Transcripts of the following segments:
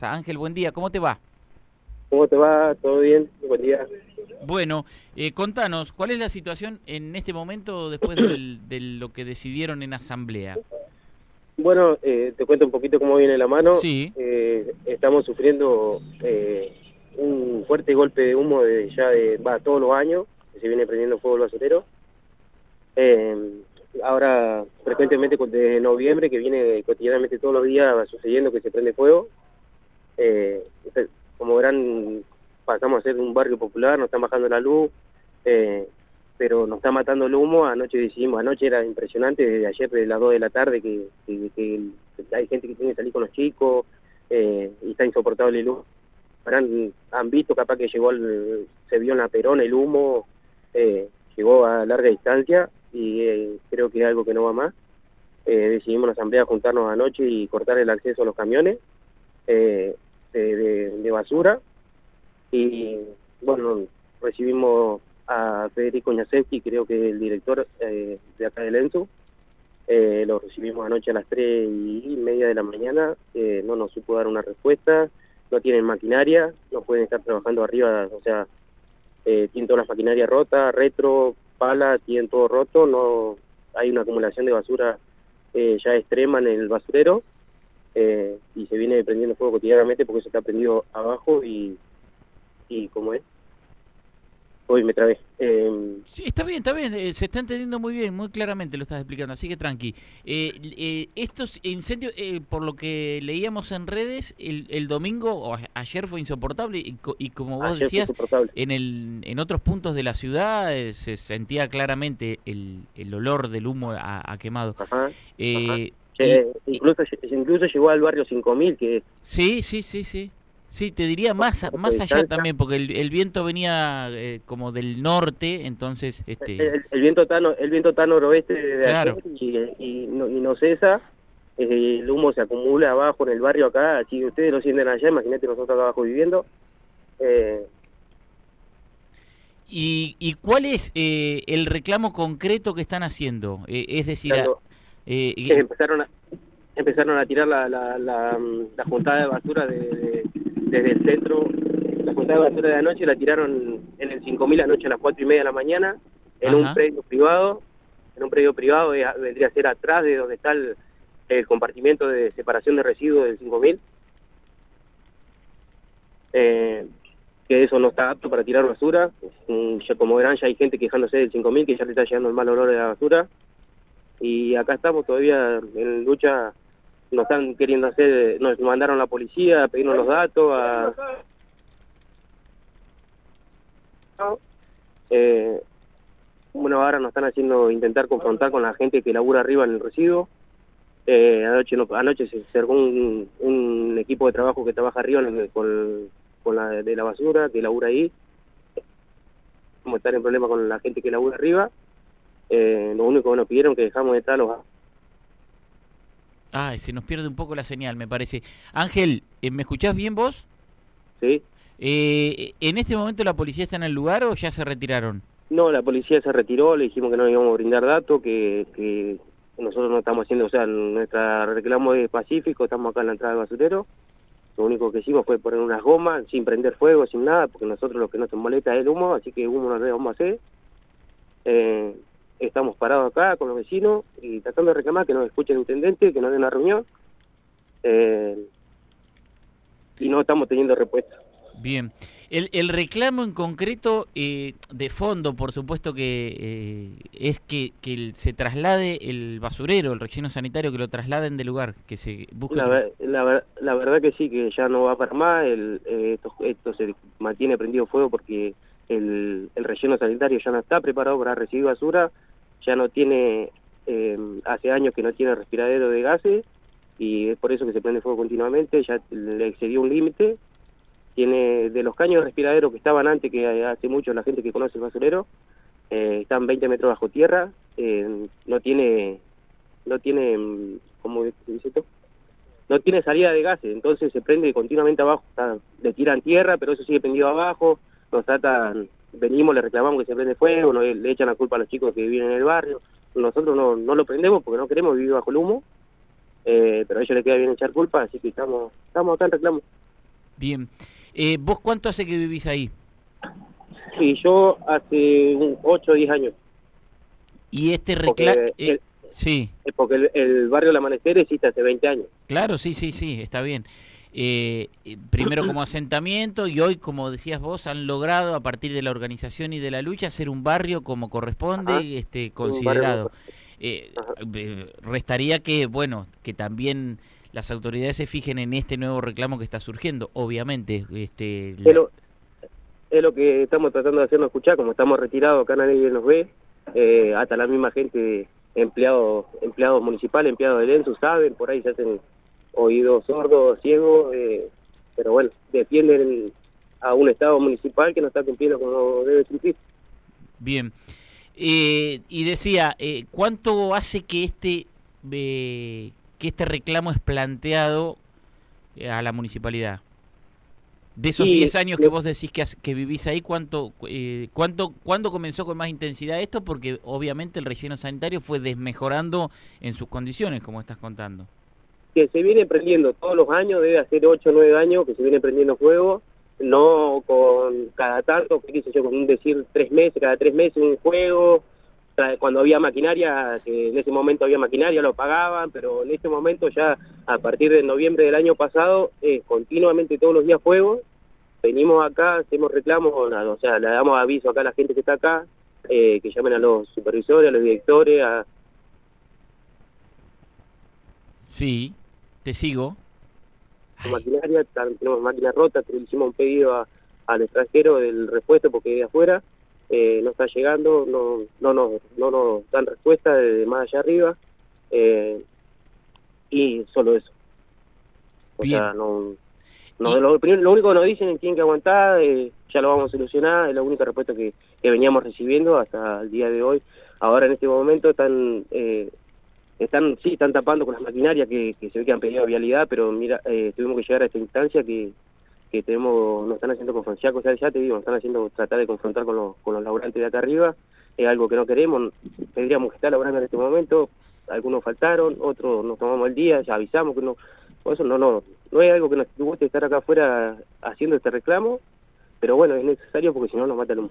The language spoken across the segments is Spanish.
Ángel, buen día, ¿cómo te va? ¿Cómo te va? ¿Todo bien? Buen día. Bueno, eh, contanos, ¿cuál es la situación en este momento después del, de lo que decidieron en asamblea? Bueno, eh, te cuento un poquito cómo viene la mano. Sí. Eh, estamos sufriendo eh, un fuerte golpe de humo de ya de va todos los años, que se viene prendiendo fuego el basurero. Eh, ahora, frecuentemente desde noviembre, que viene cotidianamente todos los días va sucediendo que se prende fuego. Eh, como verán, pasamos a ser un barrio popular, nos están bajando la luz, eh, pero nos está matando el humo. Anoche decidimos, anoche era impresionante, desde ayer de las 2 de la tarde, que hay gente que tiene que salir con los chicos eh, y está insoportable el humo. Verán, han visto capaz que llegó, al, se vio en la perona el humo, eh, llegó a larga distancia y eh, creo que es algo que no va más. Eh, decidimos en la asamblea juntarnos anoche y cortar el acceso a los camiones. Eh, de, de, de, basura. Y bueno recibimos a Federico Ñasewski creo que el director eh, de acá del ENSU eh, lo recibimos anoche a las tres y media de la mañana. Eh, no nos supo dar una respuesta. No tienen maquinaria. No pueden estar trabajando arriba. O sea eh, tienen toda la maquinaria rota retro pala tienen todo roto. No hay una acumulación de basura eh, ya extrema en el basurero eh, y se viene prendiendo fuego cotidianamente porque eso está prendido abajo y, y ¿cómo es? Hoy me trabé. Eh, sí, está bien, está bien, eh, se está entendiendo muy bien, muy claramente lo estás explicando, así que tranqui. Eh, eh, estos incendios, eh, por lo que leíamos en redes, el, el domingo o a, ayer fue insoportable y, y como vos decías, en, el, en otros puntos de la ciudad eh, se sentía claramente el, el olor del humo a, a quemado. Ajá, ajá. Y, incluso, incluso llegó al barrio 5000 que... Sí, sí, sí, sí. Sí, te diría más más allá también, porque el, el viento venía eh, como del norte, entonces... este El, el viento está el viento está noroeste de claro. y, y, no, y no cesa, eh, el humo se acumula abajo en el barrio acá, si ustedes lo sienten allá, imagínate nosotros acá abajo viviendo. Eh, ¿Y, ¿Y cuál es eh, el reclamo concreto que están haciendo? Eh, es decir, eh, empezaron a empezaron a tirar la, la, la, la juntada de basura de, de, desde el centro. La juntada de basura de anoche la tiraron en el 5000 anoche a las 4 y media de la mañana en Ajá. un predio privado. En un predio privado eh, vendría a ser atrás de donde está el, el compartimento de separación de residuos del 5000. Eh, que eso no está apto para tirar basura. Como verán, ya hay gente quejándose del 5000 que ya le está llegando el mal olor de la basura. Y acá estamos todavía en lucha nos están queriendo hacer, nos mandaron la policía a pedirnos los datos, a... Eh, bueno, ahora nos están haciendo intentar confrontar con la gente que labura arriba en el residuo. Eh, anoche, no, anoche se acercó un, un, equipo de trabajo que trabaja arriba con, con la de la basura, que labura ahí. Vamos estar en problema con la gente que labura arriba. Eh, lo único que nos pidieron que dejamos de estar los Ay, se nos pierde un poco la señal, me parece. Ángel, eh, ¿me escuchás bien vos? Sí. Eh, ¿En este momento la policía está en el lugar o ya se retiraron? No, la policía se retiró, le dijimos que no íbamos a brindar datos, que, que nosotros no estamos haciendo, o sea, nuestra reclamo es pacífico, estamos acá en la entrada del basurero. Lo único que hicimos fue poner unas gomas, sin prender fuego, sin nada, porque nosotros lo que nos molesta es el humo, así que humo no le vamos a hacer. Eh, estamos parados acá con los vecinos y tratando de reclamar que nos escuche el intendente, que nos dé una reunión. Eh, y no estamos teniendo respuesta. Bien. El, el reclamo en concreto, eh, de fondo, por supuesto que eh, es que, que se traslade el basurero, el relleno sanitario, que lo trasladen del lugar, que se busque... La, la, la verdad que sí, que ya no va para más, el, eh, esto, esto se mantiene prendido fuego porque el, el relleno sanitario ya no está preparado para recibir basura, ya no tiene, eh, hace años que no tiene respiradero de gases y es por eso que se prende fuego continuamente, ya le excedió un límite, tiene de los caños de respiradero que estaban antes, que hace mucho la gente que conoce el basurero, eh, están 20 metros bajo tierra, eh, no tiene, no tiene, ¿cómo dice esto? No tiene salida de gases, entonces se prende continuamente abajo, le tiran tierra, pero eso sigue prendido abajo, nos tratan, venimos, le reclamamos que se prende fuego, no, le echan la culpa a los chicos que viven en el barrio, nosotros no, no lo prendemos porque no queremos vivir bajo el humo, eh, pero a ellos les queda bien echar culpa, así que estamos, estamos acá en reclamo. Bien. Eh, ¿Vos cuánto hace que vivís ahí? Sí, yo hace 8 o 10 años. Y este reclamo... Eh, sí. Porque el, el, barrio El Amanecer existe hace 20 años. Claro, sí, sí, sí, está bien. Eh, primero como asentamiento y hoy, como decías vos, han logrado a partir de la organización y de la lucha hacer un barrio como corresponde, este considerado. Eh, restaría que, bueno, que también las autoridades se fijen en este nuevo reclamo que está surgiendo, obviamente. Este, es, lo, que estamos tratando de hacernos escuchar, como estamos retirados, acá nadie nos ve, eh, hasta la misma gente, empleados empleados municipales, empleados del ENSU, saben, por ahí se hacen oídos sordos, ciegos, eh, pero bueno, defienden a un Estado municipal que no está cumpliendo como debe cumplir. Bien. Eh, y decía, eh, ¿cuánto hace que este que este reclamo es planteado a la municipalidad? De esos 10 años que vos decís que, que vivís ahí, ¿cuánto, cuánto, ¿cuándo comenzó con más intensidad esto? Porque obviamente el relleno sanitario fue desmejorando en sus condiciones, como estás contando que se viene prendiendo todos los años, debe hacer 8 o 9 años que se viene prendiendo fuego, no con cada tanto, que yo, con decir tres meses, cada tres meses un juego, cuando había maquinaria, en ese momento había maquinaria, lo pagaban, pero en este momento ya a partir de noviembre del año pasado, es continuamente todos los días fuego, venimos acá, hacemos reclamos, o sea, le damos aviso acá a la gente que está acá, eh, que llamen a los supervisores, a los directores, a... Sí sigo. Maquinaria, tenemos máquinas rotas, hicimos un pedido al extranjero del repuesto porque de afuera eh, no está llegando, no no no, no nos dan respuesta de más allá arriba eh, y solo eso. O sea, no, no lo, único que nos dicen es que tienen que aguantar, eh, ya lo vamos a solucionar, es la única respuesta que, que veníamos recibiendo hasta el día de hoy. Ahora en este momento están eh, están sí están tapando con las maquinarias que, se ve que han pedido vialidad pero mira eh, tuvimos que llegar a esta instancia que, que tenemos nos están haciendo confrontar o sea ya te digo están haciendo tratar de confrontar con los con los laburantes de acá arriba es algo que no queremos tendríamos que estar laburando en este momento algunos faltaron otros nos tomamos el día ya avisamos que no eso no no no es algo que nos guste estar acá afuera haciendo este reclamo pero bueno es necesario porque si no nos mata humo.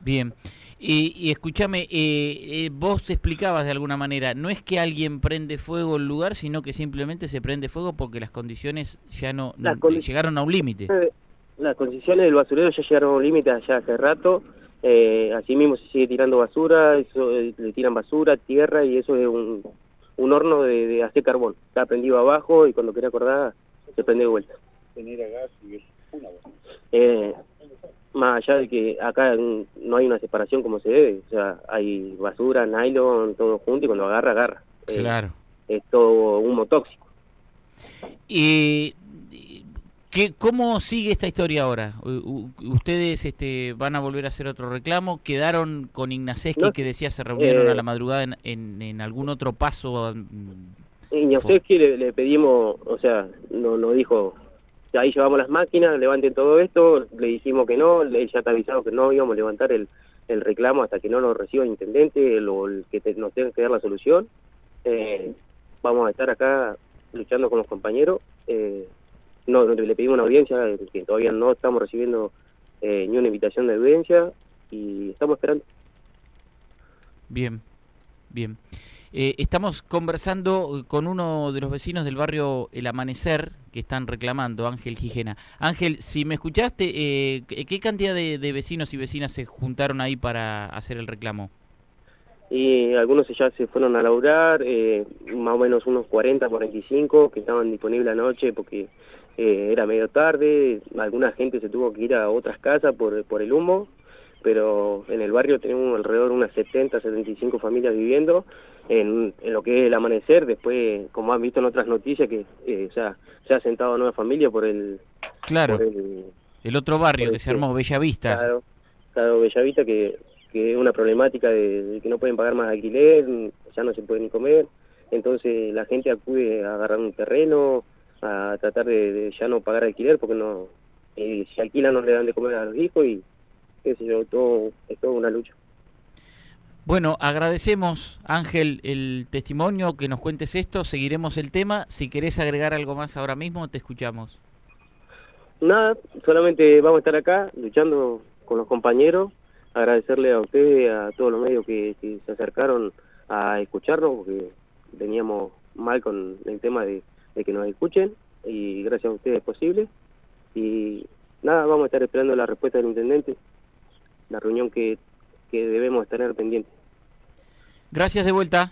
Bien y, y escúchame, eh, eh, vos explicabas de alguna manera, no es que alguien prende fuego el lugar, sino que simplemente se prende fuego porque las condiciones ya no, llegaron a un límite. Las condiciones del basurero ya llegaron a un límite allá hace rato. Eh, así mismo se sigue tirando basura, eso eh, le tiran basura, tierra y eso es un, un horno de, de hacer carbón. Está prendido abajo y cuando quiere acordar se prende de vuelta. gas y una eh, más allá de que acá no hay una separación como se debe, o sea, hay basura, nylon, todo junto y cuando agarra, agarra. Claro. Es, todo humo tóxico. ¿Y qué, cómo sigue esta historia ahora? ¿Ustedes este, van a volver a hacer otro reclamo? ¿Quedaron con Ignaceski que decía se reunieron a la eh, madrugada en, en, algún otro paso? Ignaceski le, le pedimos, o sea, no, no dijo ahí llevamos las máquinas, levanten todo esto, le dijimos que no, él ya está avisado que no íbamos a levantar el, el reclamo hasta que no lo reciba el intendente o el que nos tenga que dar la solución. Eh, vamos a estar acá luchando con los compañeros. Eh, no, le pedimos una audiencia, que todavía no estamos recibiendo eh, ni una invitación de audiencia y estamos esperando. Bien, bien. Eh, estamos conversando con uno de los vecinos del barrio El Amanecer que están reclamando, Ángel Gijena. Ángel, si me escuchaste, eh, ¿qué cantidad de, vecinos y vecinas se juntaron ahí para hacer el reclamo? Y algunos ya se fueron a laburar, eh, más o menos unos 40, 45 que estaban disponibles anoche porque era medio tarde, alguna gente se tuvo que ir a otras casas por, por el humo, pero en el barrio tenemos alrededor de unas 70, 75 familias viviendo en, lo que es el amanecer, después, como han visto en otras noticias, que eh, se ha sentado nueva familia por el... Claro, el, otro barrio que se armó, Bellavista. Claro, claro Bellavista, que, que es una problemática de, que no pueden pagar más alquiler, ya no se puede ni comer, entonces la gente acude a agarrar un terreno, a tratar de, ya no pagar alquiler, porque no eh, si alquilan no le dan de comer a los hijos y qué sé yo, todo, es toda una lucha. Bueno, agradecemos, Ángel, el testimonio, que nos cuentes esto, seguiremos el tema. Si querés agregar algo más ahora mismo, te escuchamos. nada, solamente vamos a estar acá luchando con los compañeros, agradecerle a ustedes, a todos los medios que, se acercaron a escucharnos, porque veníamos mal con el tema de, que nos escuchen, y gracias a ustedes es posible. Y nada, vamos a estar esperando la respuesta del intendente, la reunión que, que debemos tener pendiente. Gracias de vuelta.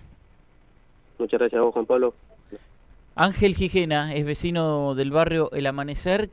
Muchas gracias a vos, Juan Pablo. Ángel Gijena es vecino del barrio El Amanecer.